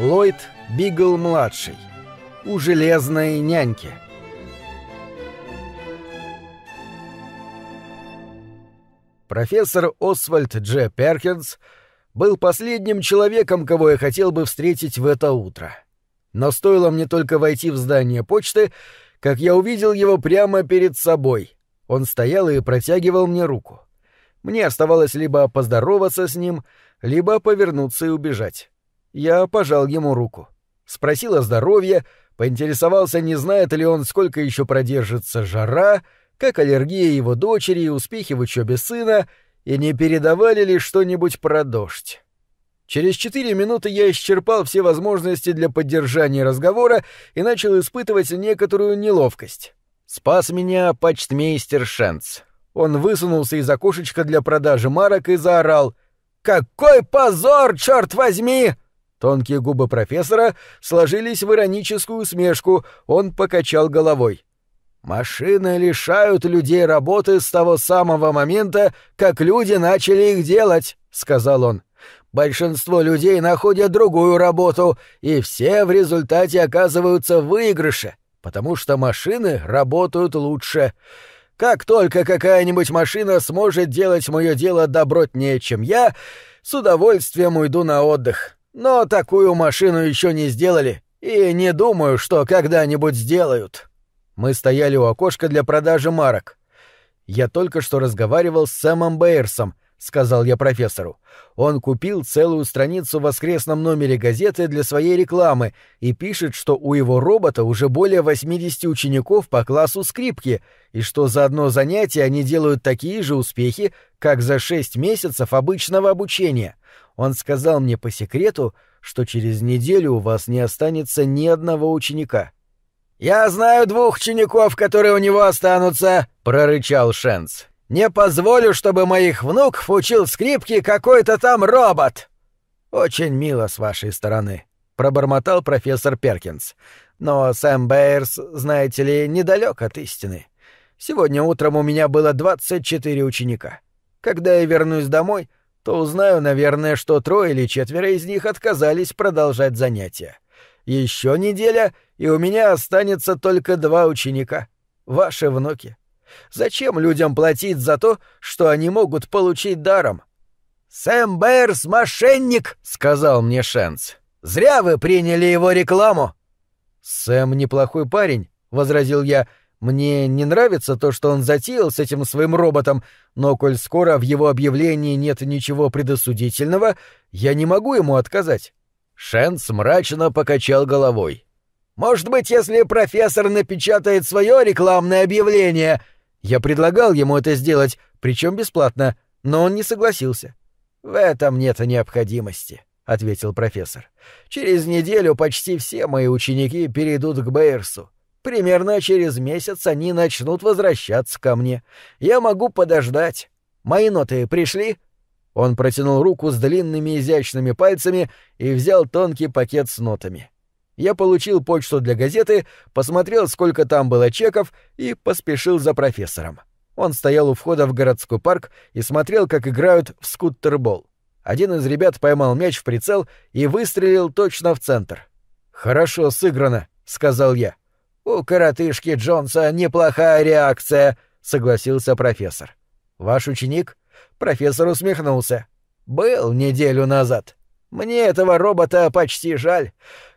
Ллойд Бигл-младший. У железной няньки. Профессор Освальд Дж. Перкинс был последним человеком, кого я хотел бы встретить в это утро. Но стоило мне только войти в здание почты, как я увидел его прямо перед собой. Он стоял и протягивал мне руку. Мне оставалось либо поздороваться с ним, либо повернуться и убежать. Я пожал ему руку. Спросил о здоровье, поинтересовался, не знает ли он, сколько еще продержится жара, как аллергия его дочери и успехи в учебе сына, и не передавали ли что-нибудь про дождь. Через четыре минуты я исчерпал все возможности для поддержания разговора и начал испытывать некоторую неловкость. Спас меня почтмейстер Шенц. Он высунулся из окошечка для продажи марок и заорал «Какой позор, черт возьми!» Тонкие губы профессора сложились в ироническую усмешку, он покачал головой. «Машины лишают людей работы с того самого момента, как люди начали их делать», — сказал он. Большинство людей находят другую работу, и все в результате оказываются в выигрыше, потому что машины работают лучше. Как только какая-нибудь машина сможет делать мое дело добротнее, чем я, с удовольствием уйду на отдых. Но такую машину еще не сделали, и не думаю, что когда-нибудь сделают. Мы стояли у окошка для продажи марок. Я только что разговаривал с Сэмом Бэйрсом, — сказал я профессору. «Он купил целую страницу в воскресном номере газеты для своей рекламы и пишет, что у его робота уже более 80 учеников по классу скрипки, и что за одно занятие они делают такие же успехи, как за 6 месяцев обычного обучения. Он сказал мне по секрету, что через неделю у вас не останется ни одного ученика». «Я знаю двух учеников, которые у него останутся», — прорычал Шенц. Не позволю, чтобы моих внуков учил скрипки какой-то там робот. Очень мило с вашей стороны, пробормотал профессор Перкинс. Но Сэм Бэйрс, знаете ли, недалек от истины. Сегодня утром у меня было 24 ученика. Когда я вернусь домой, то узнаю, наверное, что трое или четверо из них отказались продолжать занятия. Еще неделя, и у меня останется только два ученика. Ваши внуки. Зачем людям платить за то, что они могут получить даром? «Сэм Бэрс — мошенник!» — сказал мне Шенц. «Зря вы приняли его рекламу!» «Сэм неплохой парень», — возразил я. «Мне не нравится то, что он затеял с этим своим роботом, но коль скоро в его объявлении нет ничего предосудительного, я не могу ему отказать». Шенц мрачно покачал головой. «Может быть, если профессор напечатает свое рекламное объявление, я предлагал ему это сделать, причем бесплатно, но он не согласился. В этом нет необходимости, ответил профессор. Через неделю почти все мои ученики перейдут к Бэйрсу. Примерно через месяц они начнут возвращаться ко мне. Я могу подождать. Мои ноты пришли? Он протянул руку с длинными изящными пальцами и взял тонкий пакет с нотами я получил почту для газеты, посмотрел, сколько там было чеков, и поспешил за профессором. Он стоял у входа в городской парк и смотрел, как играют в скуттербол. Один из ребят поймал мяч в прицел и выстрелил точно в центр. «Хорошо сыграно», — сказал я. «У коротышки Джонса неплохая реакция», — согласился профессор. «Ваш ученик?» Профессор усмехнулся. «Был неделю назад. Мне этого робота почти жаль.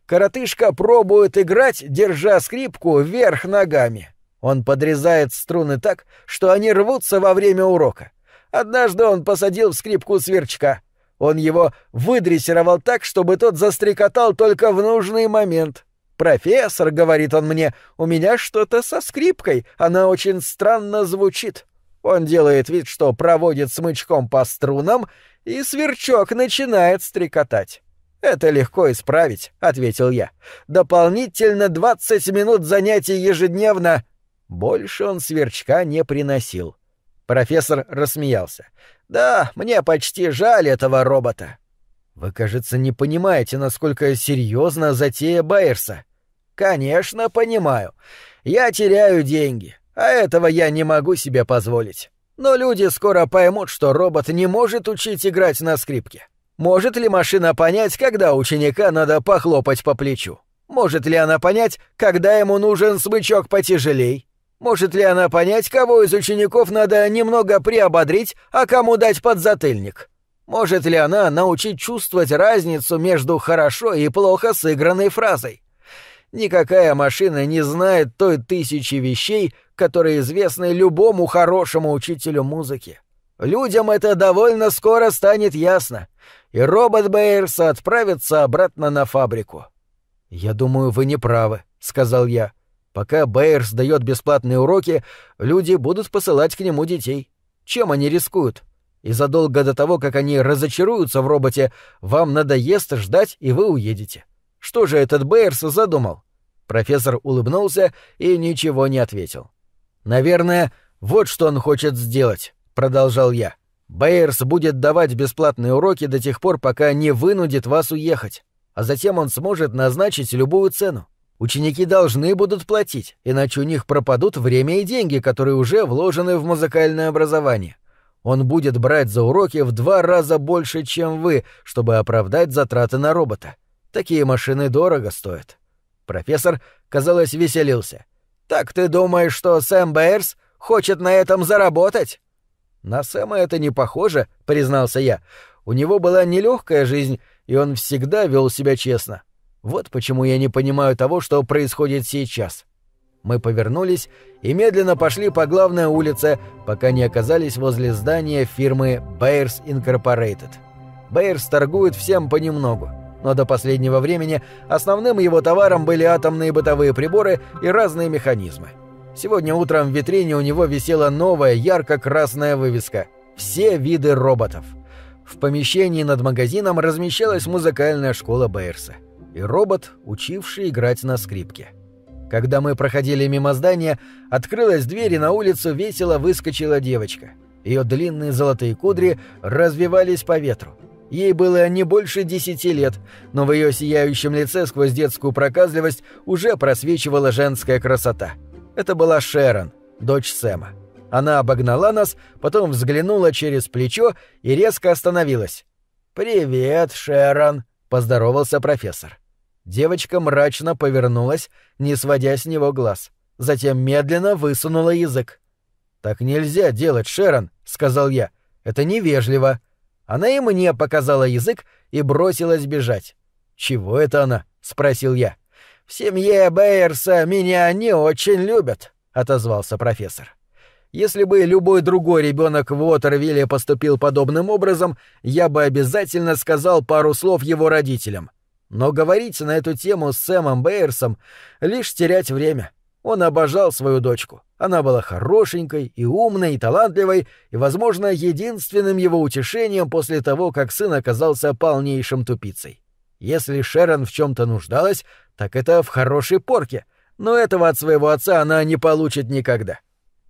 Коротышка пробует играть, держа скрипку вверх ногами. Он подрезает струны так, что они рвутся во время урока. Однажды он посадил в скрипку сверчка. Он его выдрессировал так, чтобы тот застрекотал только в нужный момент. «Профессор», — говорит он мне, — «у меня что-то со скрипкой, она очень странно звучит». Он делает вид, что проводит смычком по струнам, и сверчок начинает стрекотать. «Это легко исправить», — ответил я. «Дополнительно двадцать минут занятий ежедневно». Больше он сверчка не приносил. Профессор рассмеялся. «Да, мне почти жаль этого робота». «Вы, кажется, не понимаете, насколько серьезна затея Байерса». «Конечно, понимаю. Я теряю деньги, а этого я не могу себе позволить. Но люди скоро поймут, что робот не может учить играть на скрипке. Может ли машина понять, когда ученика надо похлопать по плечу? Может ли она понять, когда ему нужен смычок потяжелей? Может ли она понять, кого из учеников надо немного приободрить, а кому дать подзатыльник? Может ли она научить чувствовать разницу между хорошо и плохо сыгранной фразой? Никакая машина не знает той тысячи вещей, которые известны любому хорошему учителю музыки. Людям это довольно скоро станет ясно, и робот Бэйрса отправится обратно на фабрику. «Я думаю, вы не правы», — сказал я. «Пока Бэйрс дает бесплатные уроки, люди будут посылать к нему детей. Чем они рискуют? И задолго до того, как они разочаруются в роботе, вам надоест ждать, и вы уедете. Что же этот Бэйрс задумал?» Профессор улыбнулся и ничего не ответил. «Наверное, вот что он хочет сделать», — продолжал я. «Бэйрс будет давать бесплатные уроки до тех пор, пока не вынудит вас уехать, а затем он сможет назначить любую цену. Ученики должны будут платить, иначе у них пропадут время и деньги, которые уже вложены в музыкальное образование. Он будет брать за уроки в два раза больше, чем вы, чтобы оправдать затраты на робота. Такие машины дорого стоят. Профессор, казалось, веселился. «Так ты думаешь, что Сэм Бэйрс хочет на этом заработать?» «На Сэма это не похоже», — признался я. «У него была нелегкая жизнь, и он всегда вел себя честно. Вот почему я не понимаю того, что происходит сейчас». Мы повернулись и медленно пошли по главной улице, пока не оказались возле здания фирмы Bayers Incorporated. Bayers торгует всем понемногу но до последнего времени основным его товаром были атомные бытовые приборы и разные механизмы. Сегодня утром в витрине у него висела новая ярко-красная вывеска «Все виды роботов». В помещении над магазином размещалась музыкальная школа Бэйрса и робот, учивший играть на скрипке. Когда мы проходили мимо здания, открылась дверь и на улицу весело выскочила девочка. Ее длинные золотые кудри развивались по ветру. Ей было не больше десяти лет, но в ее сияющем лице сквозь детскую проказливость уже просвечивала женская красота. Это была Шерон, дочь Сэма. Она обогнала нас, потом взглянула через плечо и резко остановилась. «Привет, Шерон», — поздоровался профессор. Девочка мрачно повернулась, не сводя с него глаз. Затем медленно высунула язык. «Так нельзя делать, Шерон», — сказал я. «Это невежливо». Она и мне показала язык и бросилась бежать. «Чего это она?» — спросил я. «В семье Бейерса меня не очень любят», — отозвался профессор. «Если бы любой другой ребенок в Уотервилле поступил подобным образом, я бы обязательно сказал пару слов его родителям. Но говорить на эту тему с Сэмом Бейерсом — лишь терять время. Он обожал свою дочку. Она была хорошенькой и умной и талантливой, и, возможно, единственным его утешением после того, как сын оказался полнейшим тупицей. Если Шерон в чем-то нуждалась, так это в хорошей порке, но этого от своего отца она не получит никогда.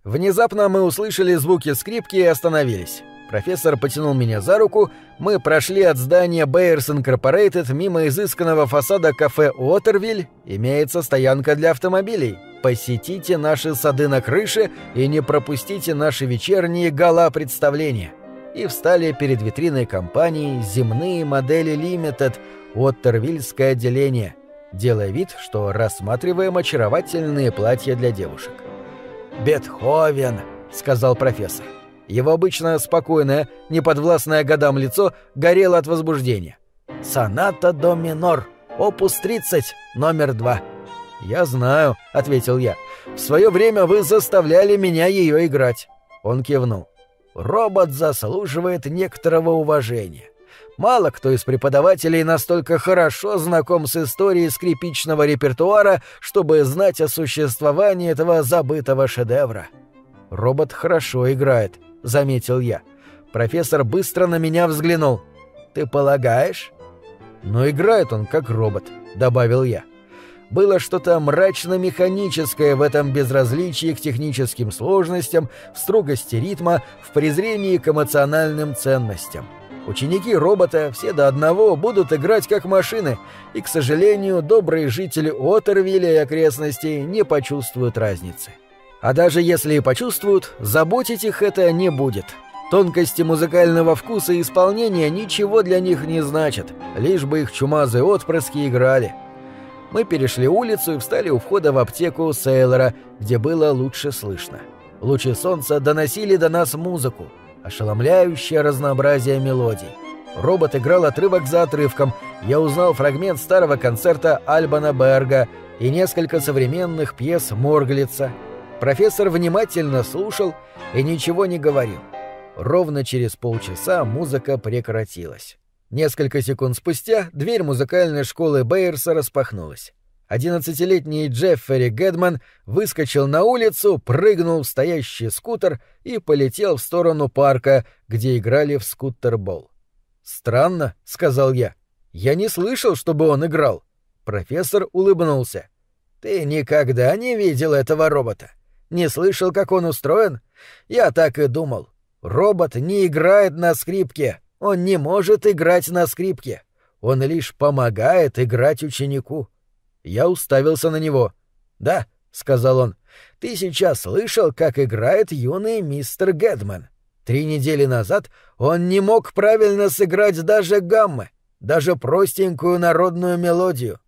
Внезапно мы услышали звуки скрипки и остановились. Профессор потянул меня за руку, мы прошли от здания Bayers Incorporated мимо изысканного фасада кафе Уотервиль, имеется стоянка для автомобилей. Посетите наши сады на крыше и не пропустите наши вечерние гала-представления. И встали перед витриной компании «Земные модели Limited» Уотервильское отделение, делая вид, что рассматриваем очаровательные платья для девушек. «Бетховен», — сказал профессор. Его обычно спокойное, неподвластное годам лицо горело от возбуждения. «Соната до минор, опус 30, номер два». «Я знаю», — ответил я. «В свое время вы заставляли меня ее играть». Он кивнул. «Робот заслуживает некоторого уважения. Мало кто из преподавателей настолько хорошо знаком с историей скрипичного репертуара, чтобы знать о существовании этого забытого шедевра. Робот хорошо играет, заметил я. Профессор быстро на меня взглянул. «Ты полагаешь?» «Но играет он как робот», — добавил я. Было что-то мрачно-механическое в этом безразличии к техническим сложностям, в строгости ритма, в презрении к эмоциональным ценностям. Ученики робота все до одного будут играть как машины, и, к сожалению, добрые жители Отервилля и окрестностей не почувствуют разницы. А даже если и почувствуют, заботить их это не будет. Тонкости музыкального вкуса и исполнения ничего для них не значат, лишь бы их чумазые отпрыски играли. Мы перешли улицу и встали у входа в аптеку Сейлора, где было лучше слышно. Лучи солнца доносили до нас музыку, ошеломляющее разнообразие мелодий. Робот играл отрывок за отрывком. Я узнал фрагмент старого концерта Альбана Берга и несколько современных пьес Морглица. Профессор внимательно слушал и ничего не говорил. Ровно через полчаса музыка прекратилась. Несколько секунд спустя дверь музыкальной школы Бейерса распахнулась. Одиннадцатилетний Джеффери Гэдман выскочил на улицу, прыгнул в стоящий скутер и полетел в сторону парка, где играли в скутербол. «Странно», — сказал я. «Я не слышал, чтобы он играл». Профессор улыбнулся. «Ты никогда не видел этого робота? Не слышал, как он устроен? Я так и думал. Робот не играет на скрипке. Он не может играть на скрипке. Он лишь помогает играть ученику». Я уставился на него. «Да», — сказал он, — «ты сейчас слышал, как играет юный мистер Гэдман. Три недели назад он не мог правильно сыграть даже гаммы, даже простенькую народную мелодию.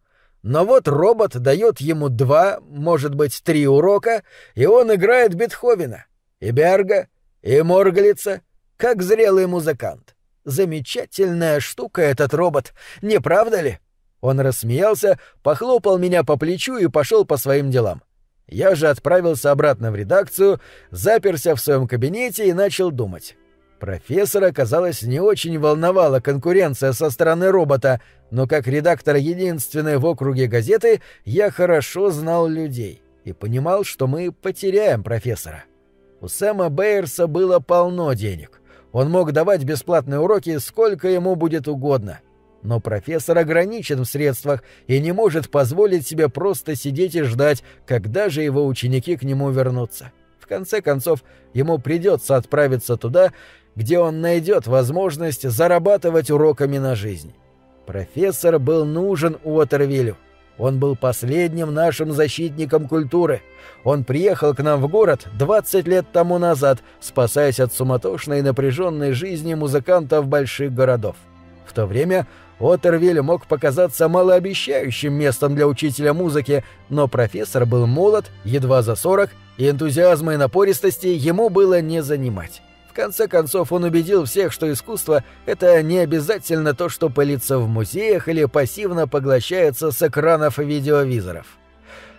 Но вот робот дает ему два, может быть, три урока, и он играет Бетховена, и Берга, и Морглица, как зрелый музыкант. Замечательная штука этот робот, не правда ли? Он рассмеялся, похлопал меня по плечу и пошел по своим делам. Я же отправился обратно в редакцию, заперся в своем кабинете и начал думать. Профессора, казалось, не очень волновала конкуренция со стороны робота, но как редактор единственной в округе газеты я хорошо знал людей и понимал, что мы потеряем профессора. У Сэма Бейерса было полно денег. Он мог давать бесплатные уроки сколько ему будет угодно. Но профессор ограничен в средствах и не может позволить себе просто сидеть и ждать, когда же его ученики к нему вернутся. В конце концов, ему придется отправиться туда, где он найдет возможность зарабатывать уроками на жизнь. Профессор был нужен Уотервиллю. Он был последним нашим защитником культуры. Он приехал к нам в город 20 лет тому назад, спасаясь от суматошной и напряженной жизни музыкантов больших городов. В то время Отервиль мог показаться малообещающим местом для учителя музыки, но профессор был молод, едва за 40, и энтузиазма и напористости ему было не занимать. Конце концов он убедил всех, что искусство — это не обязательно то, что пылится в музеях или пассивно поглощается с экранов видеовизоров.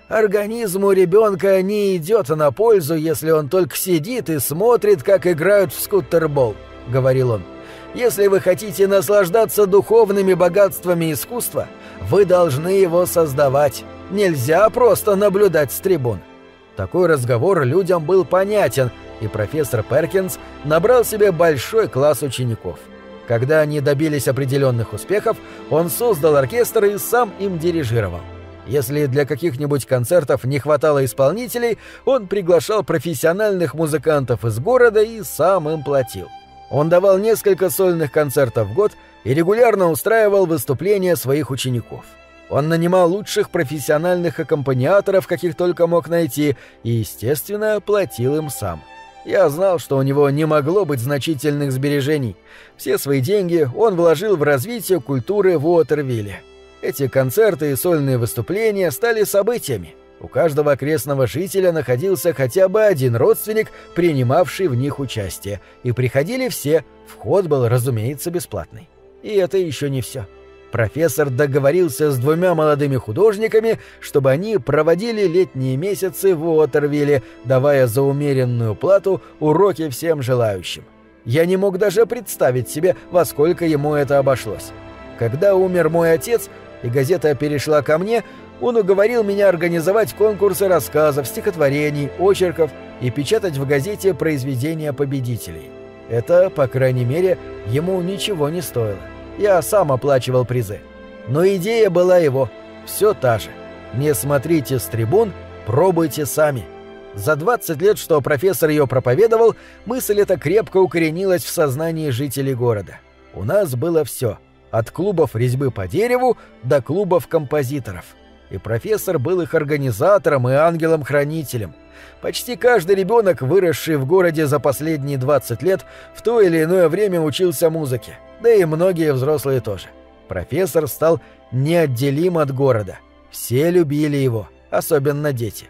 Организму ребенка не идет на пользу, если он только сидит и смотрит, как играют в скутербол, — говорил он. — если вы хотите наслаждаться духовными богатствами искусства, вы должны его создавать. Нельзя просто наблюдать с трибун. Такой разговор людям был понятен, и профессор Перкинс набрал себе большой класс учеников. Когда они добились определенных успехов, он создал оркестр и сам им дирижировал. Если для каких-нибудь концертов не хватало исполнителей, он приглашал профессиональных музыкантов из города и сам им платил. Он давал несколько сольных концертов в год и регулярно устраивал выступления своих учеников. Он нанимал лучших профессиональных аккомпаниаторов, каких только мог найти, и, естественно, платил им сам. Я знал, что у него не могло быть значительных сбережений. Все свои деньги он вложил в развитие культуры в Уотервилле. Эти концерты и сольные выступления стали событиями. У каждого окрестного жителя находился хотя бы один родственник, принимавший в них участие, и приходили все, вход был, разумеется, бесплатный. И это еще не все. Профессор договорился с двумя молодыми художниками, чтобы они проводили летние месяцы в Уотервилле, давая за умеренную плату уроки всем желающим. Я не мог даже представить себе, во сколько ему это обошлось. Когда умер мой отец, и газета перешла ко мне, он уговорил меня организовать конкурсы рассказов, стихотворений, очерков и печатать в газете произведения победителей. Это, по крайней мере, ему ничего не стоило. Я сам оплачивал призы. Но идея была его, все та же. Не смотрите с трибун, пробуйте сами. За 20 лет, что профессор ее проповедовал, мысль эта крепко укоренилась в сознании жителей города. У нас было все, от клубов резьбы по дереву до клубов композиторов – и профессор был их организатором и ангелом-хранителем. Почти каждый ребенок, выросший в городе за последние 20 лет, в то или иное время учился музыке, да и многие взрослые тоже. Профессор стал неотделим от города. Все любили его, особенно дети.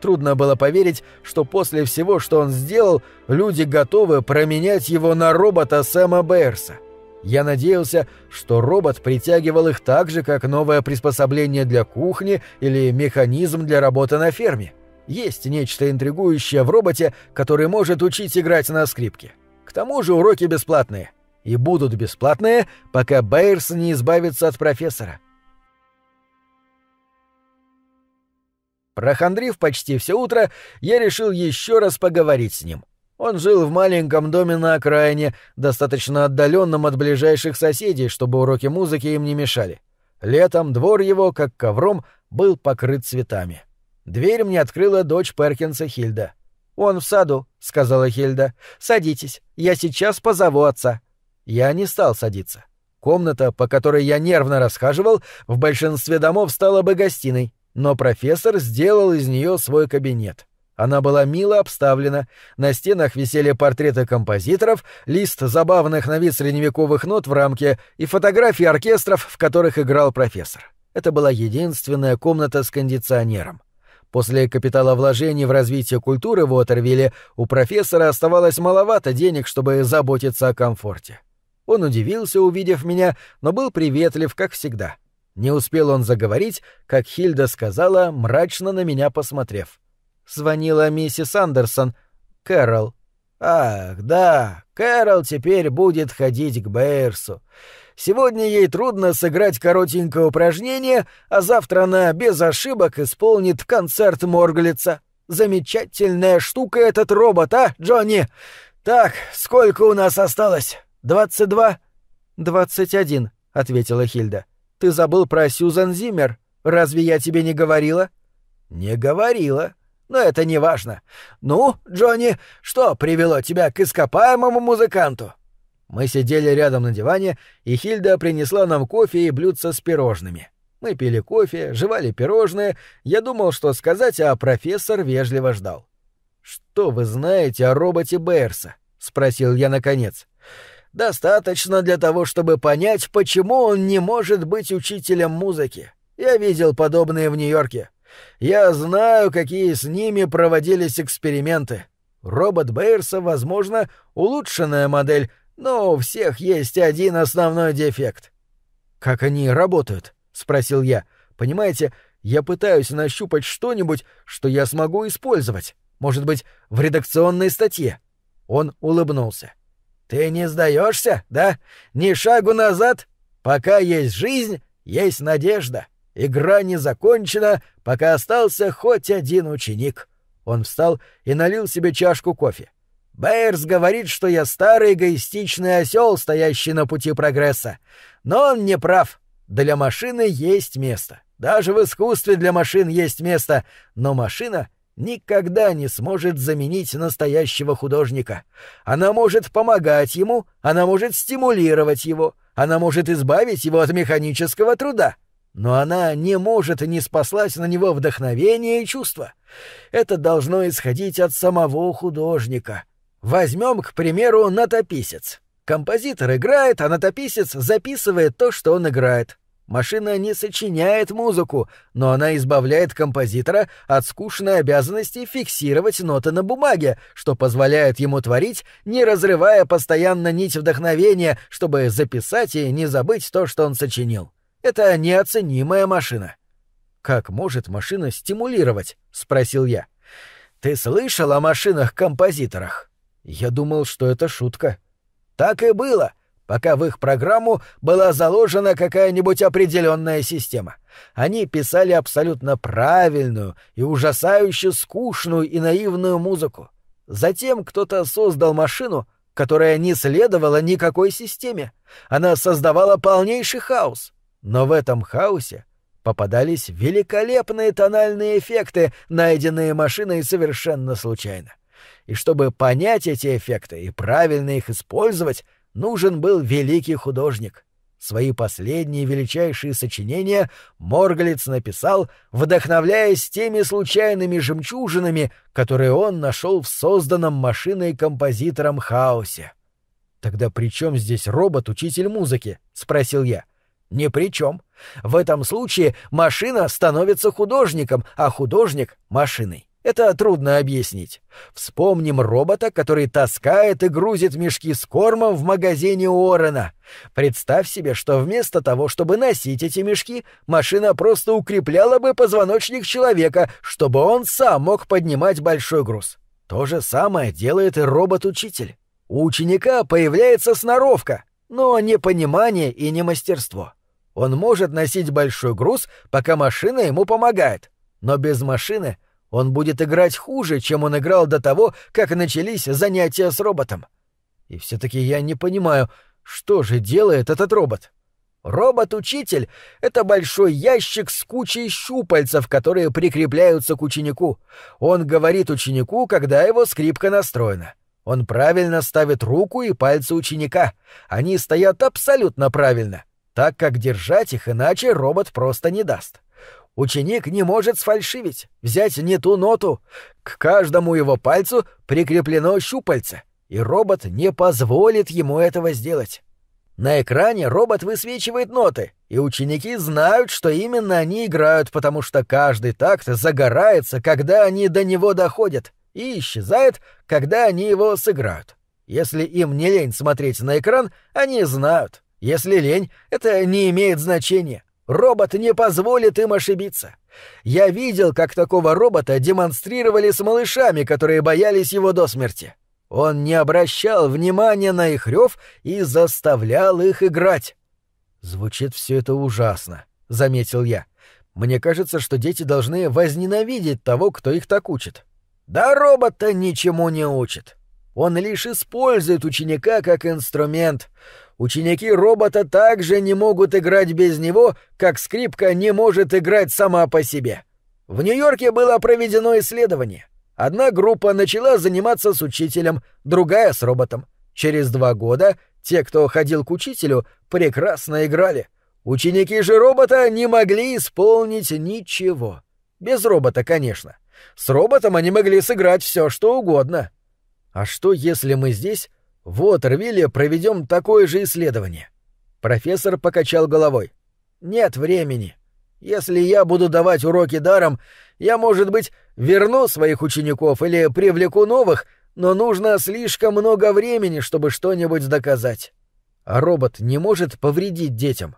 Трудно было поверить, что после всего, что он сделал, люди готовы променять его на робота Сэма Бэйрса. Я надеялся, что робот притягивал их так же, как новое приспособление для кухни или механизм для работы на ферме. Есть нечто интригующее в роботе, который может учить играть на скрипке. К тому же уроки бесплатные. И будут бесплатные, пока Бэйрс не избавится от профессора. Прохандрив почти все утро, я решил еще раз поговорить с ним. Он жил в маленьком доме на окраине, достаточно отдаленном от ближайших соседей, чтобы уроки музыки им не мешали. Летом двор его, как ковром, был покрыт цветами. Дверь мне открыла дочь Перкинса Хильда. «Он в саду», — сказала Хильда. «Садитесь, я сейчас позову отца». Я не стал садиться. Комната, по которой я нервно расхаживал, в большинстве домов стала бы гостиной но профессор сделал из нее свой кабинет. Она была мило обставлена, на стенах висели портреты композиторов, лист забавных на вид средневековых нот в рамке и фотографии оркестров, в которых играл профессор. Это была единственная комната с кондиционером. После капиталовложений в развитие культуры в Уотервилле у профессора оставалось маловато денег, чтобы заботиться о комфорте. Он удивился, увидев меня, но был приветлив, как всегда — не успел он заговорить, как Хильда сказала, мрачно на меня посмотрев. Звонила миссис Андерсон. Кэрол. «Ах, да, Кэрол теперь будет ходить к Бэйрсу. Сегодня ей трудно сыграть коротенькое упражнение, а завтра она без ошибок исполнит концерт Морглица. Замечательная штука этот робот, а, Джонни? Так, сколько у нас осталось? Двадцать два?» «Двадцать один», — ответила Хильда. Ты забыл про Сьюзан Зиммер. Разве я тебе не говорила?» «Не говорила. Но это не важно. Ну, Джонни, что привело тебя к ископаемому музыканту?» Мы сидели рядом на диване, и Хильда принесла нам кофе и блюдца с пирожными. Мы пили кофе, жевали пирожные. Я думал, что сказать, а профессор вежливо ждал. «Что вы знаете о роботе Бэрса?» — спросил я наконец достаточно для того, чтобы понять, почему он не может быть учителем музыки. Я видел подобные в Нью-Йорке. Я знаю, какие с ними проводились эксперименты. Робот Бэйрса, возможно, улучшенная модель, но у всех есть один основной дефект. «Как они работают?» — спросил я. «Понимаете, я пытаюсь нащупать что-нибудь, что я смогу использовать. Может быть, в редакционной статье». Он улыбнулся. Ты не сдаешься, да? Ни шагу назад? Пока есть жизнь, есть надежда. Игра не закончена, пока остался хоть один ученик. Он встал и налил себе чашку кофе. Бэйрс говорит, что я старый эгоистичный осел, стоящий на пути прогресса. Но он не прав. Для машины есть место. Даже в искусстве для машин есть место. Но машина — никогда не сможет заменить настоящего художника. Она может помогать ему, она может стимулировать его, она может избавить его от механического труда. Но она не может не спаслать на него вдохновение и чувства. Это должно исходить от самого художника. Возьмем, к примеру, натописец. Композитор играет, а натописец записывает то, что он играет. Машина не сочиняет музыку, но она избавляет композитора от скучной обязанности фиксировать ноты на бумаге, что позволяет ему творить, не разрывая постоянно нить вдохновения, чтобы записать и не забыть то, что он сочинил. Это неоценимая машина. «Как может машина стимулировать?» — спросил я. «Ты слышал о машинах-композиторах?» Я думал, что это шутка. «Так и было пока в их программу была заложена какая-нибудь определенная система. Они писали абсолютно правильную и ужасающе скучную и наивную музыку. Затем кто-то создал машину, которая не следовала никакой системе. Она создавала полнейший хаос. Но в этом хаосе попадались великолепные тональные эффекты, найденные машиной совершенно случайно. И чтобы понять эти эффекты и правильно их использовать, нужен был великий художник. Свои последние величайшие сочинения Моргалец написал, вдохновляясь теми случайными жемчужинами, которые он нашел в созданном машиной-композитором хаосе. «Тогда при чем здесь робот-учитель музыки?» — спросил я. «Ни при чем. В этом случае машина становится художником, а художник — машиной. Это трудно объяснить. Вспомним робота, который таскает и грузит мешки с кормом в магазине Уоррена. Представь себе, что вместо того, чтобы носить эти мешки, машина просто укрепляла бы позвоночник человека, чтобы он сам мог поднимать большой груз. То же самое делает и робот-учитель. У ученика появляется сноровка, но не понимание и не мастерство. Он может носить большой груз, пока машина ему помогает. Но без машины — он будет играть хуже, чем он играл до того, как начались занятия с роботом. И все-таки я не понимаю, что же делает этот робот? Робот-учитель — это большой ящик с кучей щупальцев, которые прикрепляются к ученику. Он говорит ученику, когда его скрипка настроена. Он правильно ставит руку и пальцы ученика. Они стоят абсолютно правильно, так как держать их иначе робот просто не даст. Ученик не может сфальшивить, взять не ту ноту. К каждому его пальцу прикреплено щупальце, и робот не позволит ему этого сделать. На экране робот высвечивает ноты, и ученики знают, что именно они играют, потому что каждый такт загорается, когда они до него доходят, и исчезает, когда они его сыграют. Если им не лень смотреть на экран, они знают. Если лень, это не имеет значения. Робот не позволит им ошибиться. Я видел, как такого робота демонстрировали с малышами, которые боялись его до смерти. Он не обращал внимания на их рев и заставлял их играть. Звучит все это ужасно, заметил я. Мне кажется, что дети должны возненавидеть того, кто их так учит. Да робот-то ничему не учит. Он лишь использует ученика как инструмент. Ученики робота также не могут играть без него, как скрипка не может играть сама по себе. В Нью-Йорке было проведено исследование. Одна группа начала заниматься с учителем, другая — с роботом. Через два года те, кто ходил к учителю, прекрасно играли. Ученики же робота не могли исполнить ничего. Без робота, конечно. С роботом они могли сыграть все, что угодно. А что, если мы здесь в Уотервилле проведем такое же исследование. Профессор покачал головой. Нет времени. Если я буду давать уроки даром, я, может быть, верну своих учеников или привлеку новых, но нужно слишком много времени, чтобы что-нибудь доказать. А робот не может повредить детям?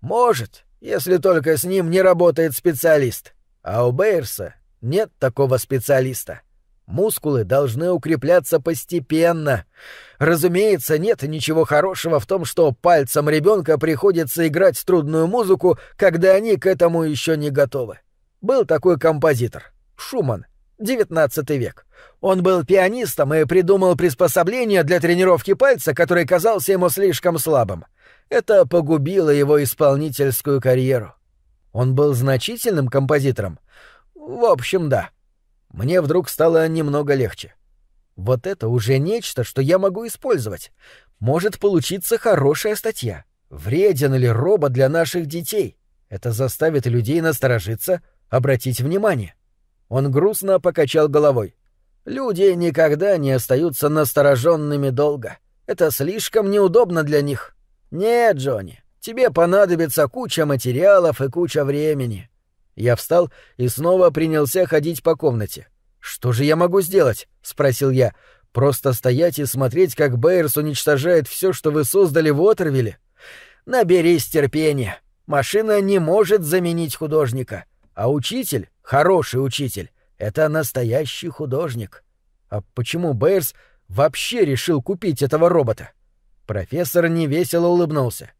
Может, если только с ним не работает специалист. А у Бейерса нет такого специалиста. Мускулы должны укрепляться постепенно. Разумеется, нет ничего хорошего в том, что пальцам ребенка приходится играть трудную музыку, когда они к этому еще не готовы. Был такой композитор — Шуман, XIX век. Он был пианистом и придумал приспособление для тренировки пальца, который казался ему слишком слабым. Это погубило его исполнительскую карьеру. Он был значительным композитором? В общем, да. Мне вдруг стало немного легче. Вот это уже нечто, что я могу использовать. Может получиться хорошая статья. Вреден ли робот для наших детей? Это заставит людей насторожиться, обратить внимание. Он грустно покачал головой. Люди никогда не остаются настороженными долго. Это слишком неудобно для них. Нет, Джонни, тебе понадобится куча материалов и куча времени. Я встал и снова принялся ходить по комнате. «Что же я могу сделать?» — спросил я. «Просто стоять и смотреть, как Бэйрс уничтожает все, что вы создали в Уотервилле?» «Наберись терпения. Машина не может заменить художника. А учитель, хороший учитель, это настоящий художник». «А почему Бэйрс вообще решил купить этого робота?» Профессор невесело улыбнулся.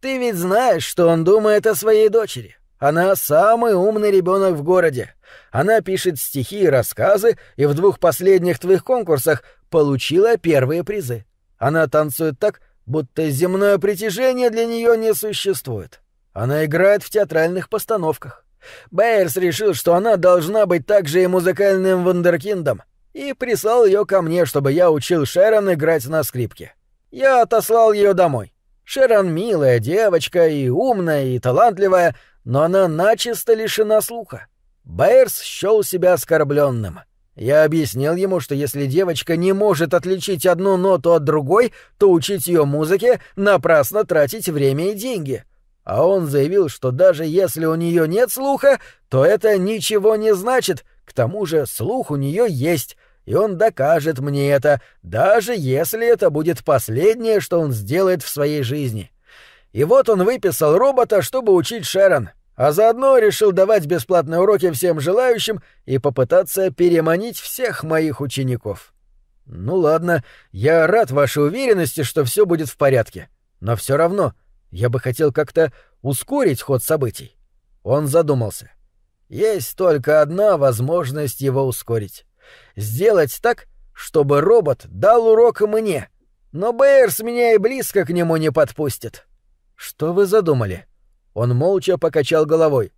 «Ты ведь знаешь, что он думает о своей дочери. Она самый умный ребенок в городе. Она пишет стихи и рассказы, и в двух последних твоих конкурсах получила первые призы. Она танцует так, будто земное притяжение для нее не существует. Она играет в театральных постановках. Бэйрс решил, что она должна быть также и музыкальным вундеркиндом, и прислал ее ко мне, чтобы я учил Шерон играть на скрипке. Я отослал ее домой. Шерон милая девочка и умная, и талантливая, но она начисто лишена слуха. Бэйрс счел себя оскорбленным. Я объяснил ему, что если девочка не может отличить одну ноту от другой, то учить ее музыке — напрасно тратить время и деньги. А он заявил, что даже если у нее нет слуха, то это ничего не значит, к тому же слух у нее есть, и он докажет мне это, даже если это будет последнее, что он сделает в своей жизни. И вот он выписал робота, чтобы учить Шерон — а заодно решил давать бесплатные уроки всем желающим и попытаться переманить всех моих учеников. Ну ладно, я рад вашей уверенности, что все будет в порядке, но все равно я бы хотел как-то ускорить ход событий. Он задумался. Есть только одна возможность его ускорить. Сделать так, чтобы робот дал урок мне, но Бэйрс меня и близко к нему не подпустит. Что вы задумали? — он молча покачал головой.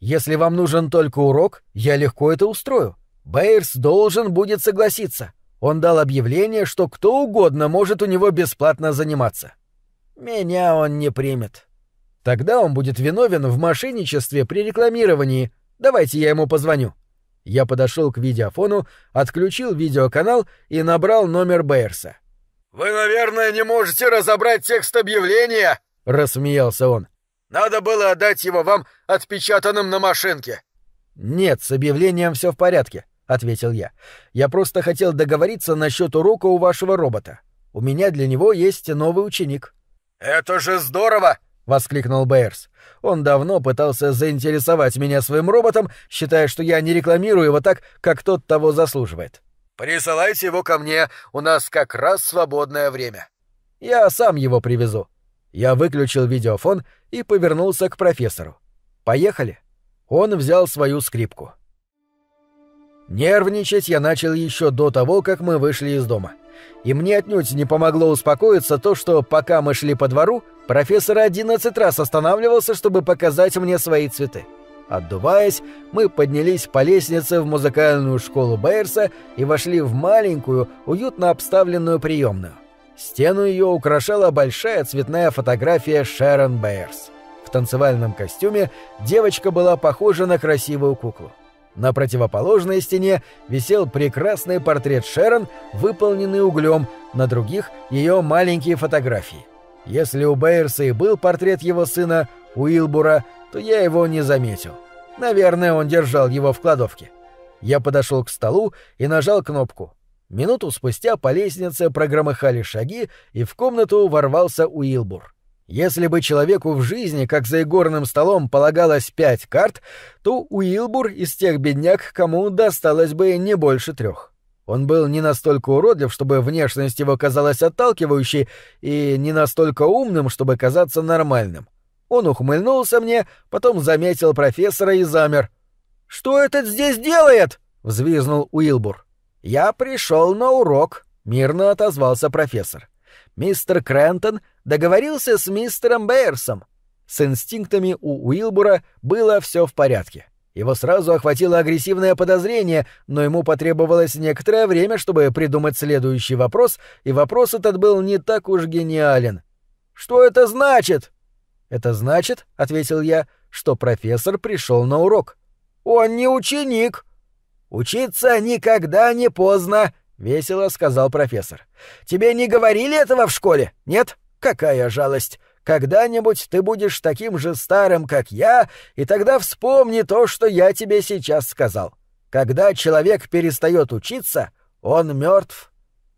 «Если вам нужен только урок, я легко это устрою. Бэйрс должен будет согласиться. Он дал объявление, что кто угодно может у него бесплатно заниматься. Меня он не примет. Тогда он будет виновен в мошенничестве при рекламировании. Давайте я ему позвоню». Я подошел к видеофону, отключил видеоканал и набрал номер Бэйрса. «Вы, наверное, не можете разобрать текст объявления?» — рассмеялся он. Надо было отдать его вам отпечатанным на машинке. Нет, с объявлением все в порядке, ответил я. Я просто хотел договориться насчет урока у вашего робота. У меня для него есть новый ученик. Это же здорово! воскликнул Бэйрс. Он давно пытался заинтересовать меня своим роботом, считая, что я не рекламирую его так, как тот того заслуживает. Присылайте его ко мне, у нас как раз свободное время. Я сам его привезу. Я выключил видеофон и повернулся к профессору. «Поехали». Он взял свою скрипку. Нервничать я начал еще до того, как мы вышли из дома. И мне отнюдь не помогло успокоиться то, что пока мы шли по двору, профессор одиннадцать раз останавливался, чтобы показать мне свои цветы. Отдуваясь, мы поднялись по лестнице в музыкальную школу Бэйрса и вошли в маленькую, уютно обставленную приемную. Стену ее украшала большая цветная фотография Шерон Бэйрс. В танцевальном костюме девочка была похожа на красивую куклу. На противоположной стене висел прекрасный портрет Шерон, выполненный углем, на других — ее маленькие фотографии. Если у Бэйрса и был портрет его сына, Уилбура, то я его не заметил. Наверное, он держал его в кладовке. Я подошел к столу и нажал кнопку — Минуту спустя по лестнице прогромыхали шаги, и в комнату ворвался Уилбур. Если бы человеку в жизни, как за игорным столом, полагалось пять карт, то Уилбур из тех бедняк, кому досталось бы не больше трех. Он был не настолько уродлив, чтобы внешность его казалась отталкивающей, и не настолько умным, чтобы казаться нормальным. Он ухмыльнулся мне, потом заметил профессора и замер. «Что этот здесь делает?» — взвизнул Уилбур. «Я пришел на урок», — мирно отозвался профессор. «Мистер Крентон договорился с мистером Бэйрсом». С инстинктами у Уилбура было все в порядке. Его сразу охватило агрессивное подозрение, но ему потребовалось некоторое время, чтобы придумать следующий вопрос, и вопрос этот был не так уж гениален. «Что это значит?» «Это значит, — ответил я, — что профессор пришел на урок». «Он не ученик», «Учиться никогда не поздно», — весело сказал профессор. «Тебе не говорили этого в школе? Нет? Какая жалость! Когда-нибудь ты будешь таким же старым, как я, и тогда вспомни то, что я тебе сейчас сказал. Когда человек перестает учиться, он мертв.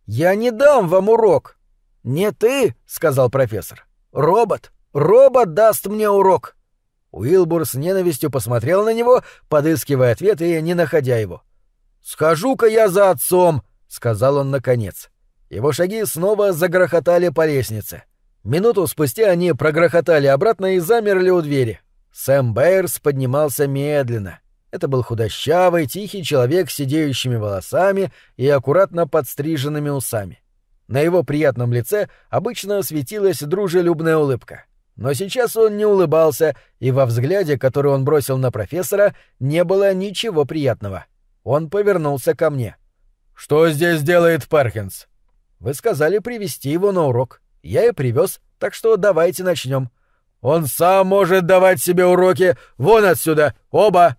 Я не дам вам урок. Не ты, сказал профессор. Робот. Робот даст мне урок. Уилбур с ненавистью посмотрел на него, подыскивая ответ и не находя его. «Схожу-ка я за отцом», — сказал он наконец. Его шаги снова загрохотали по лестнице. Минуту спустя они прогрохотали обратно и замерли у двери. Сэм Бэйрс поднимался медленно. Это был худощавый, тихий человек с сидеющими волосами и аккуратно подстриженными усами. На его приятном лице обычно светилась дружелюбная улыбка. Но сейчас он не улыбался, и во взгляде, который он бросил на профессора, не было ничего приятного. Он повернулся ко мне. «Что здесь делает Перкинс?» «Вы сказали привести его на урок. Я и привез. Так что давайте начнем. Он сам может давать себе уроки. Вон отсюда, оба.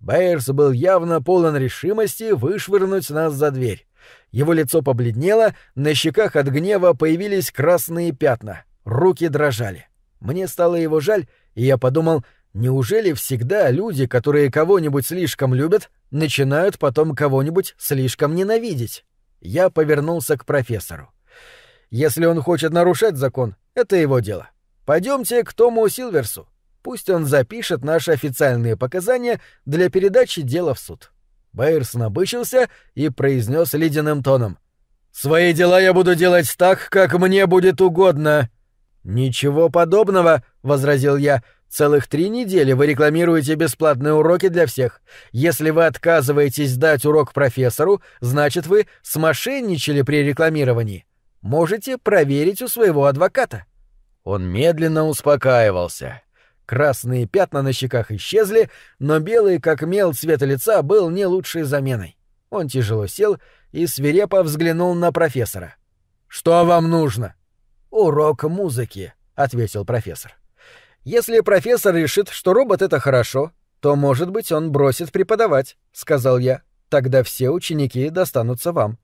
Байерс был явно полон решимости вышвырнуть нас за дверь. Его лицо побледнело, на щеках от гнева появились красные пятна, руки дрожали. Мне стало его жаль, и я подумал, неужели всегда люди, которые кого-нибудь слишком любят, начинают потом кого-нибудь слишком ненавидеть? Я повернулся к профессору. Если он хочет нарушать закон, это его дело. Пойдемте к Тому Силверсу. Пусть он запишет наши официальные показания для передачи дела в суд. Байерс набычился и произнес ледяным тоном. «Свои дела я буду делать так, как мне будет угодно». «Ничего подобного», — возразил я. «Целых три недели вы рекламируете бесплатные уроки для всех. Если вы отказываетесь дать урок профессору, значит, вы смошенничали при рекламировании. Можете проверить у своего адвоката». Он медленно успокаивался. Красные пятна на щеках исчезли, но белый, как мел цвета лица, был не лучшей заменой. Он тяжело сел и свирепо взглянул на профессора. «Что вам нужно?» «Урок музыки», — ответил профессор. «Если профессор решит, что робот — это хорошо, то, может быть, он бросит преподавать», — сказал я. «Тогда все ученики достанутся вам».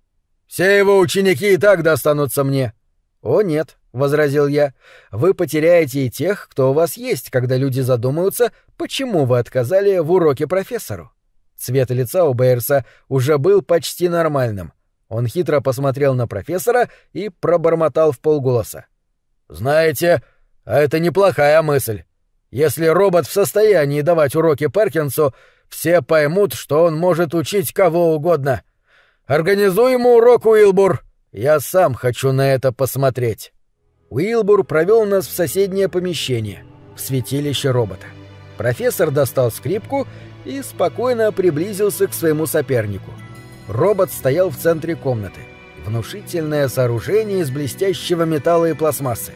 «Все его ученики и так достанутся мне». «О, нет», — возразил я, — «вы потеряете и тех, кто у вас есть, когда люди задумаются, почему вы отказали в уроке профессору». Цвет лица у Бэйрса уже был почти нормальным. Он хитро посмотрел на профессора и пробормотал в полголоса. «Знаете, а это неплохая мысль. Если робот в состоянии давать уроки Перкинсу, все поймут, что он может учить кого угодно. Организуй ему урок, Уилбур. Я сам хочу на это посмотреть». Уилбур провел нас в соседнее помещение, в святилище робота. Профессор достал скрипку и спокойно приблизился к своему сопернику. Робот стоял в центре комнаты. Внушительное сооружение из блестящего металла и пластмассы.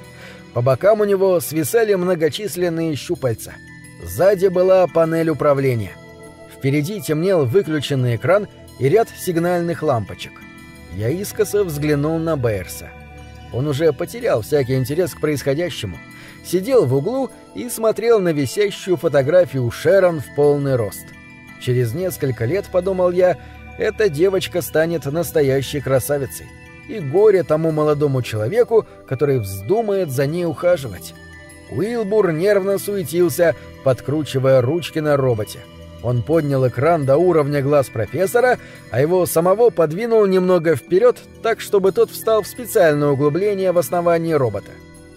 По бокам у него свисали многочисленные щупальца. Сзади была панель управления. Впереди темнел выключенный экран и ряд сигнальных лампочек. Я искоса взглянул на Бэйрса. Он уже потерял всякий интерес к происходящему. Сидел в углу и смотрел на висящую фотографию Шерон в полный рост. Через несколько лет, подумал я, эта девочка станет настоящей красавицей. И горе тому молодому человеку, который вздумает за ней ухаживать. Уилбур нервно суетился, подкручивая ручки на роботе. Он поднял экран до уровня глаз профессора, а его самого подвинул немного вперед, так чтобы тот встал в специальное углубление в основании робота.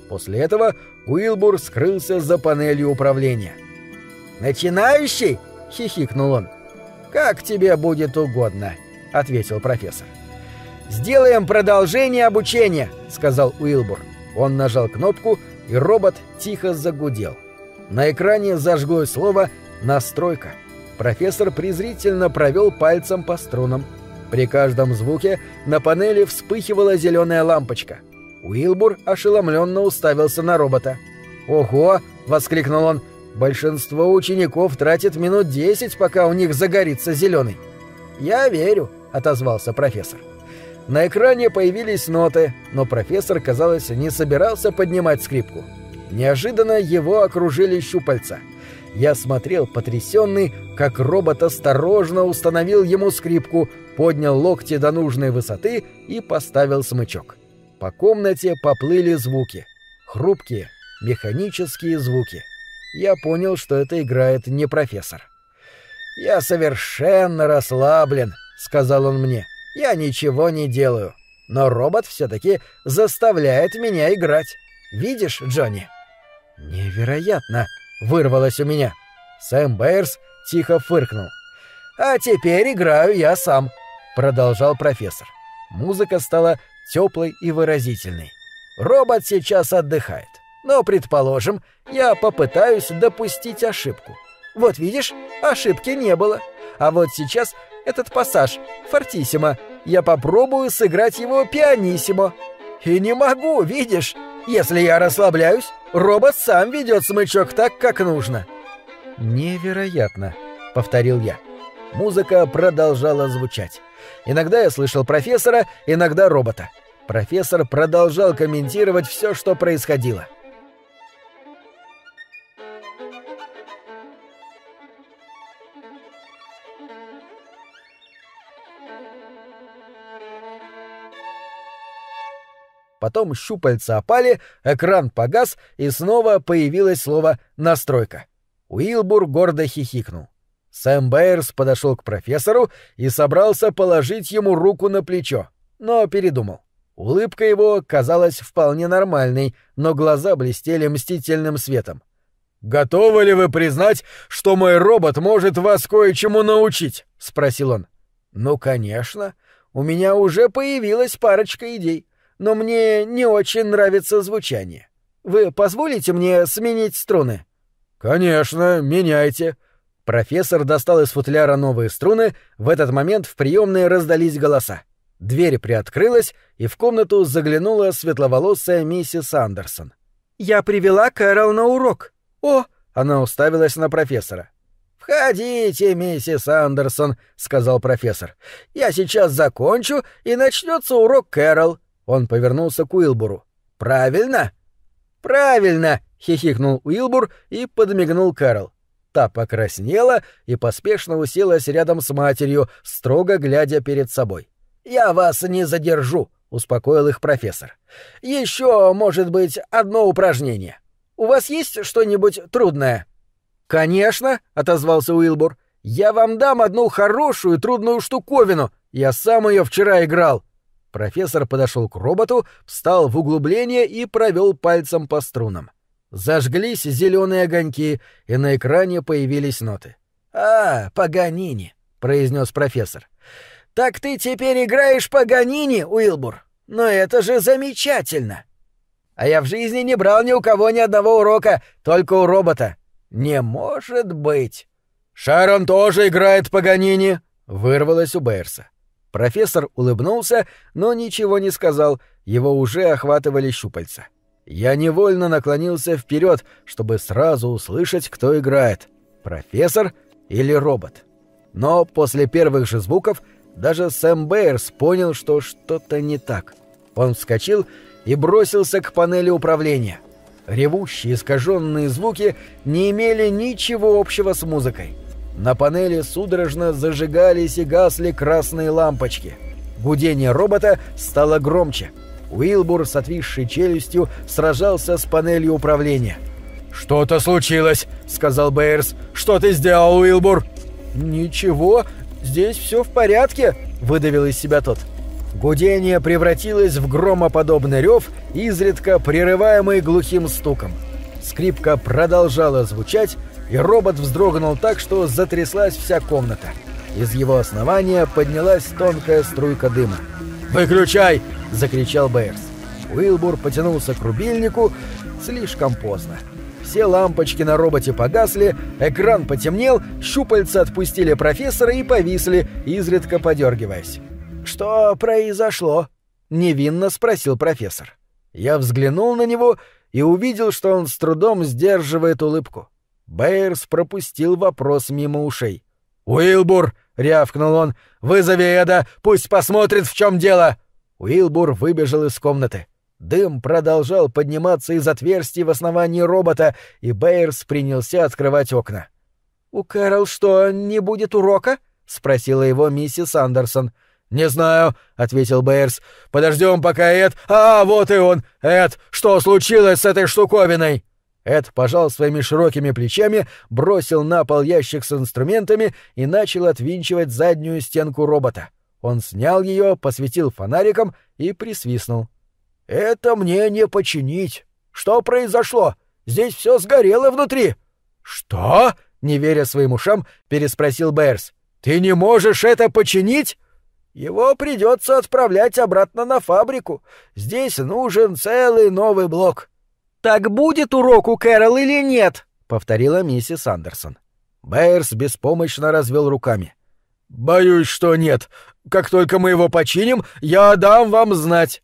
После этого Уилбур скрылся за панелью управления. «Начинающий?» — хихикнул он. «Как тебе будет угодно», — ответил профессор. «Сделаем продолжение обучения», — сказал Уилбур. Он нажал кнопку, и робот тихо загудел. На экране зажглось слово «настройка». Профессор презрительно провел пальцем по струнам. При каждом звуке на панели вспыхивала зеленая лампочка. Уилбур ошеломленно уставился на робота. «Ого!» — воскликнул он. «Большинство учеников тратит минут десять, пока у них загорится зеленый». «Я верю», — отозвался профессор. На экране появились ноты, но профессор, казалось, не собирался поднимать скрипку. Неожиданно его окружили щупальца — я смотрел, потрясенный, как робот осторожно установил ему скрипку, поднял локти до нужной высоты и поставил смычок. По комнате поплыли звуки. Хрупкие, механические звуки. Я понял, что это играет не профессор. «Я совершенно расслаблен», — сказал он мне. «Я ничего не делаю. Но робот все-таки заставляет меня играть. Видишь, Джонни?» «Невероятно!» вырвалось у меня. Сэм Бэйрс тихо фыркнул. «А теперь играю я сам», — продолжал профессор. Музыка стала теплой и выразительной. «Робот сейчас отдыхает. Но, предположим, я попытаюсь допустить ошибку. Вот видишь, ошибки не было. А вот сейчас этот пассаж, фортиссимо, я попробую сыграть его пианиссимо. И не могу, видишь? Если я расслабляюсь, робот сам ведет смычок так, как нужно». «Невероятно», — повторил я. Музыка продолжала звучать. Иногда я слышал профессора, иногда робота. Профессор продолжал комментировать все, что происходило. Потом щупальца опали, экран погас, и снова появилось слово «настройка». Уилбур гордо хихикнул. Сэм Бэйрс подошел к профессору и собрался положить ему руку на плечо, но передумал. Улыбка его казалась вполне нормальной, но глаза блестели мстительным светом. «Готовы ли вы признать, что мой робот может вас кое-чему научить?» — спросил он. «Ну, конечно. У меня уже появилась парочка идей, но мне не очень нравится звучание. Вы позволите мне сменить струны?» «Конечно, меняйте», Профессор достал из футляра новые струны, в этот момент в приемной раздались голоса. Дверь приоткрылась, и в комнату заглянула светловолосая миссис Андерсон. «Я привела Кэрол на урок». «О!» — она уставилась на профессора. «Входите, миссис Андерсон», — сказал профессор. «Я сейчас закончу, и начнется урок Кэрол». Он повернулся к Уилбуру. «Правильно?» «Правильно!» — хихикнул Уилбур и подмигнул Кэрол. Та покраснела и поспешно уселась рядом с матерью, строго глядя перед собой. «Я вас не задержу», — успокоил их профессор. «Еще, может быть, одно упражнение. У вас есть что-нибудь трудное?» «Конечно», — отозвался Уилбур. «Я вам дам одну хорошую трудную штуковину. Я сам ее вчера играл». Профессор подошел к роботу, встал в углубление и провел пальцем по струнам. Зажглись зеленые огоньки, и на экране появились ноты. «А, Паганини», — произнес профессор. «Так ты теперь играешь Паганини, Уилбур? Но это же замечательно!» «А я в жизни не брал ни у кого ни одного урока, только у робота». «Не может быть!» «Шарон тоже играет Паганини!» — вырвалось у Бэрса. Профессор улыбнулся, но ничего не сказал, его уже охватывали щупальца. Я невольно наклонился вперед, чтобы сразу услышать, кто играет — профессор или робот. Но после первых же звуков даже Сэм Бэйрс понял, что что-то не так. Он вскочил и бросился к панели управления. Ревущие искаженные звуки не имели ничего общего с музыкой. На панели судорожно зажигались и гасли красные лампочки. Гудение робота стало громче — Уилбур с отвисшей челюстью сражался с панелью управления. «Что-то случилось», — сказал Бэйрс. «Что ты сделал, Уилбур?» «Ничего, здесь все в порядке», — выдавил из себя тот. Гудение превратилось в громоподобный рев, изредка прерываемый глухим стуком. Скрипка продолжала звучать, и робот вздрогнул так, что затряслась вся комната. Из его основания поднялась тонкая струйка дыма. «Выключай!» — закричал Бэйрс. Уилбур потянулся к рубильнику слишком поздно. Все лампочки на роботе погасли, экран потемнел, щупальца отпустили профессора и повисли, изредка подергиваясь. «Что произошло?» — невинно спросил профессор. Я взглянул на него и увидел, что он с трудом сдерживает улыбку. Бэйрс пропустил вопрос мимо ушей. «Уилбур!» — рявкнул он. «Вызови Эда! Пусть посмотрит, в чем дело!» Уилбур выбежал из комнаты. Дым продолжал подниматься из отверстий в основании робота, и Бэйрс принялся открывать окна. «У Кэрол что, не будет урока?» — спросила его миссис Андерсон. «Не знаю», — ответил Бэйрс. «Подождем, пока Эд... А, вот и он! Эд, что случилось с этой штуковиной?» Эд пожал своими широкими плечами, бросил на пол ящик с инструментами и начал отвинчивать заднюю стенку робота. Он снял ее, посветил фонариком и присвистнул. «Это мне не починить. Что произошло? Здесь все сгорело внутри». «Что?» — не веря своим ушам, переспросил Бэрс. «Ты не можешь это починить?» «Его придется отправлять обратно на фабрику. Здесь нужен целый новый блок». «Так будет урок у Кэрол или нет?» — повторила миссис Андерсон. Бэйрс беспомощно развел руками. «Боюсь, что нет. Как только мы его починим, я дам вам знать».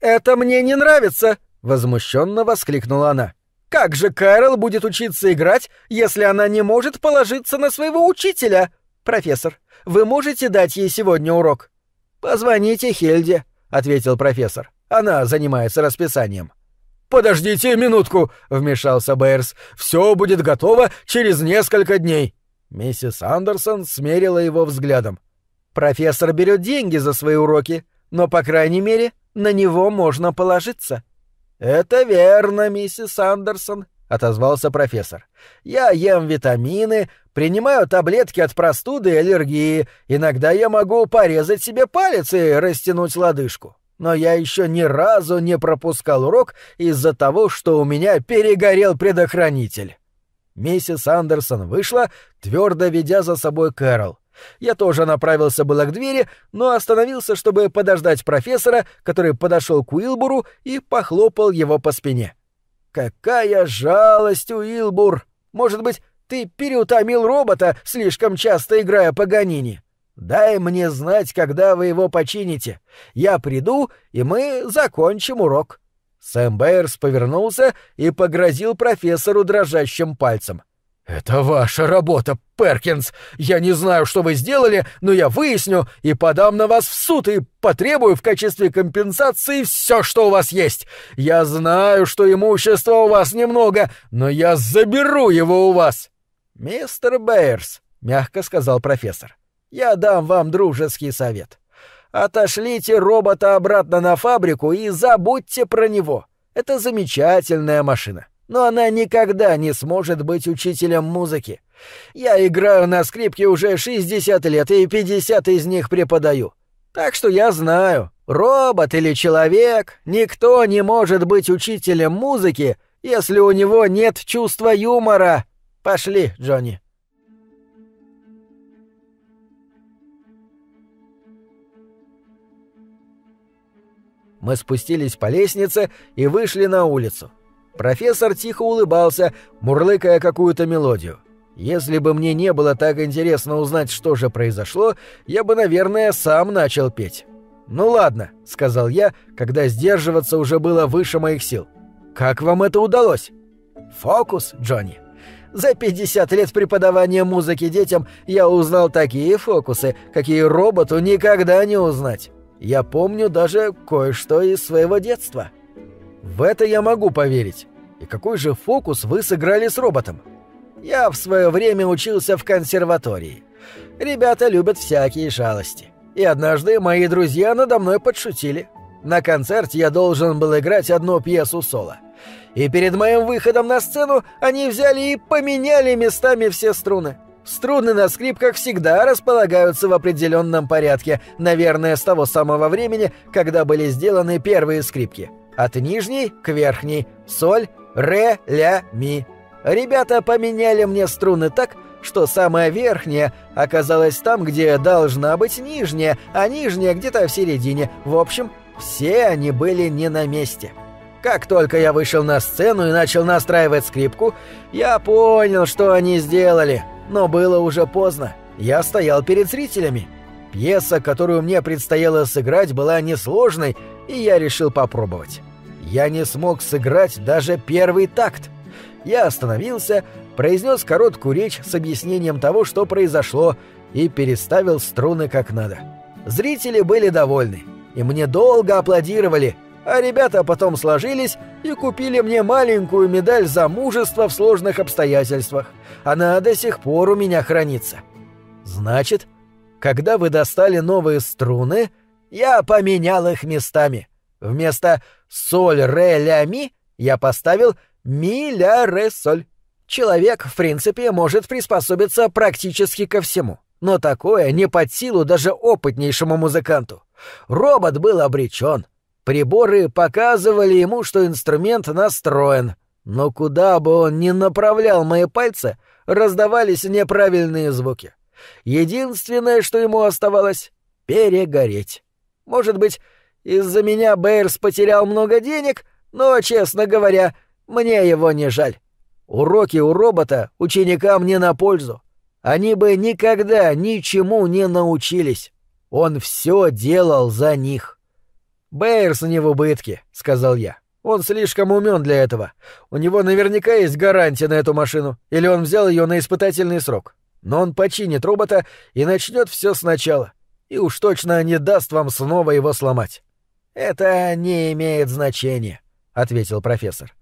«Это мне не нравится!» — возмущенно воскликнула она. «Как же Кэрол будет учиться играть, если она не может положиться на своего учителя? Профессор, вы можете дать ей сегодня урок?» «Позвоните Хельде», — ответил профессор. Она занимается расписанием. «Подождите минутку», — вмешался Бэйрс. «Все будет готово через несколько дней». Миссис Андерсон смерила его взглядом. «Профессор берет деньги за свои уроки, но, по крайней мере, на него можно положиться». «Это верно, миссис Андерсон», — отозвался профессор. «Я ем витамины, принимаю таблетки от простуды и аллергии. Иногда я могу порезать себе палец и растянуть лодыжку. Но я еще ни разу не пропускал урок из-за того, что у меня перегорел предохранитель». Миссис Андерсон вышла, твердо ведя за собой Кэрол. Я тоже направился было к двери, но остановился, чтобы подождать профессора, который подошел к Уилбуру и похлопал его по спине. «Какая жалость, Уилбур! Может быть, ты переутомил робота, слишком часто играя по Ганини? Дай мне знать, когда вы его почините. Я приду, и мы закончим урок». Сэм Бэйрс повернулся и погрозил профессору дрожащим пальцем. — «Это ваша работа, Перкинс. Я не знаю, что вы сделали, но я выясню и подам на вас в суд и потребую в качестве компенсации все, что у вас есть. Я знаю, что имущества у вас немного, но я заберу его у вас». «Мистер Бэйрс», — мягко сказал профессор, — «я дам вам дружеский совет. Отошлите робота обратно на фабрику и забудьте про него. Это замечательная машина но она никогда не сможет быть учителем музыки. Я играю на скрипке уже 60 лет и 50 из них преподаю. Так что я знаю, робот или человек, никто не может быть учителем музыки, если у него нет чувства юмора. Пошли, Джонни. Мы спустились по лестнице и вышли на улицу. Профессор тихо улыбался, мурлыкая какую-то мелодию. Если бы мне не было так интересно узнать, что же произошло, я бы, наверное, сам начал петь. «Ну ладно», — сказал я, когда сдерживаться уже было выше моих сил. «Как вам это удалось?» «Фокус, Джонни. За 50 лет преподавания музыки детям я узнал такие фокусы, какие роботу никогда не узнать. Я помню даже кое-что из своего детства». В это я могу поверить. И какой же фокус вы сыграли с роботом? Я в свое время учился в консерватории. Ребята любят всякие шалости. И однажды мои друзья надо мной подшутили. На концерте я должен был играть одну пьесу соло. И перед моим выходом на сцену они взяли и поменяли местами все струны. Струны на скрипках всегда располагаются в определенном порядке, наверное, с того самого времени, когда были сделаны первые скрипки — от нижней к верхней. Соль, ре, ля, ми. Ребята поменяли мне струны так, что самая верхняя оказалась там, где должна быть нижняя, а нижняя где-то в середине. В общем, все они были не на месте. Как только я вышел на сцену и начал настраивать скрипку, я понял, что они сделали. Но было уже поздно. Я стоял перед зрителями. Пьеса, которую мне предстояло сыграть, была несложной, и я решил попробовать. Я не смог сыграть даже первый такт. Я остановился, произнес короткую речь с объяснением того, что произошло, и переставил струны как надо. Зрители были довольны, и мне долго аплодировали, а ребята потом сложились и купили мне маленькую медаль за мужество в сложных обстоятельствах. Она до сих пор у меня хранится. Значит, когда вы достали новые струны, я поменял их местами. Вместо «соль, ре, ля, ми» я поставил «ми, ля, ре, соль». Человек, в принципе, может приспособиться практически ко всему. Но такое не под силу даже опытнейшему музыканту. Робот был обречен. Приборы показывали ему, что инструмент настроен. Но куда бы он ни направлял мои пальцы, раздавались неправильные звуки. Единственное, что ему оставалось — перегореть. Может быть, из-за меня Бэйрс потерял много денег, но, честно говоря, мне его не жаль. Уроки у робота ученикам не на пользу. Они бы никогда ничему не научились. Он все делал за них. «Бэйрс не в убытке», — сказал я. «Он слишком умен для этого. У него наверняка есть гарантия на эту машину, или он взял ее на испытательный срок. Но он починит робота и начнет все сначала. И уж точно не даст вам снова его сломать. Это не имеет значения, ответил профессор.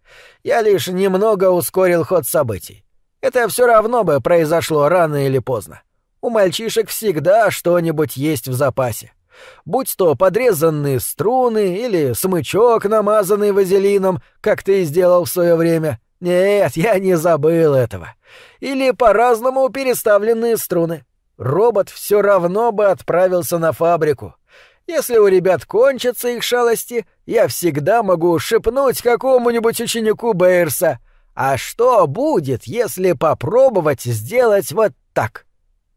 Я лишь немного ускорил ход событий. Это все равно бы произошло рано или поздно. У мальчишек всегда что-нибудь есть в запасе. Будь то подрезанные струны или смычок, намазанный вазелином, как ты сделал в свое время. Нет, я не забыл этого. Или по-разному переставленные струны. Робот все равно бы отправился на фабрику. Если у ребят кончатся их шалости, я всегда могу шепнуть какому-нибудь ученику Бэйрса — а что будет, если попробовать сделать вот так?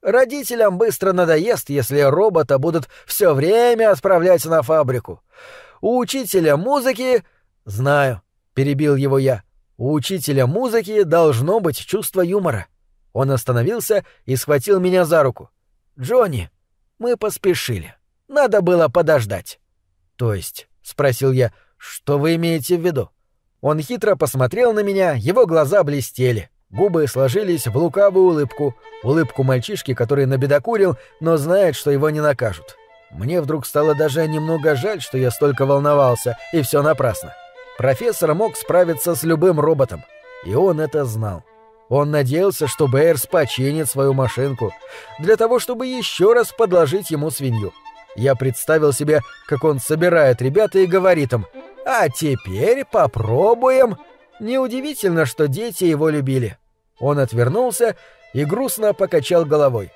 Родителям быстро надоест, если робота будут все время отправлять на фабрику. У учителя музыки... Знаю, перебил его я. У учителя музыки должно быть чувство юмора. Он остановился и схватил меня за руку. «Джонни, мы поспешили. Надо было подождать». «То есть?» — спросил я. «Что вы имеете в виду?» Он хитро посмотрел на меня, его глаза блестели. Губы сложились в лукавую улыбку, улыбку мальчишки, который набедокурил, но знает, что его не накажут. Мне вдруг стало даже немного жаль, что я столько волновался, и все напрасно. Профессор мог справиться с любым роботом, и он это знал. Он надеялся, что Бэйрс починит свою машинку, для того, чтобы еще раз подложить ему свинью. Я представил себе, как он собирает ребята и говорит им — а теперь попробуем. Неудивительно, что дети его любили. Он отвернулся и грустно покачал головой.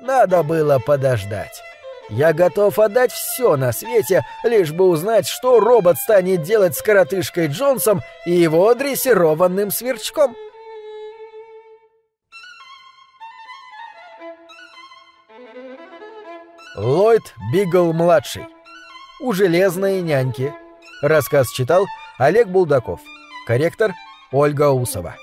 Надо было подождать. Я готов отдать все на свете, лишь бы узнать, что робот станет делать с коротышкой Джонсом и его дрессированным сверчком. Ллойд Бигл-младший. У железной няньки. Рассказ читал Олег Булдаков. Корректор Ольга Усова.